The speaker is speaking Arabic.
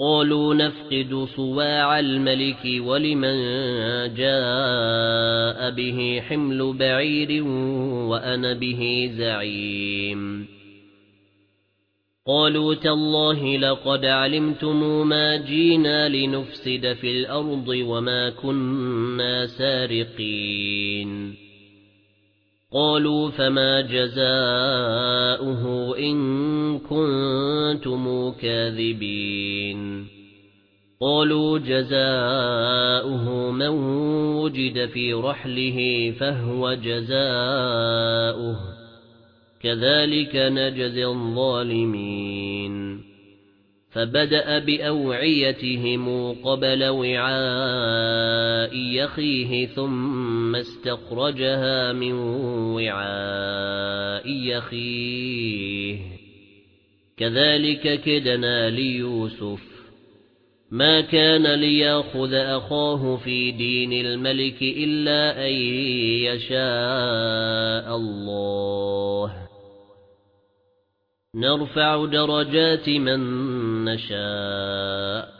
قالوا نفقد صواع الملك ولمن جاء به حمل بعير وأنا به زعيم. قالوا تالله لقد علمتم ما جينا لنفسد في الأرض وما كنا سارقين. قالوا فما جزاؤه إن كنتم كاذبين. قالوا جزاؤه من وجد في رحله فهو جزاؤه. كذلك نجزي الظالمين. فبدأ بأوعيتهم قبل وعاء يخيه ثم استخرجها من وعاء يخيه. كذلك كدنا ليوسف. ما كان ليأخذ أخاه في دين الملك إلا أن يشاء الله. نرفع درجات من نشاء.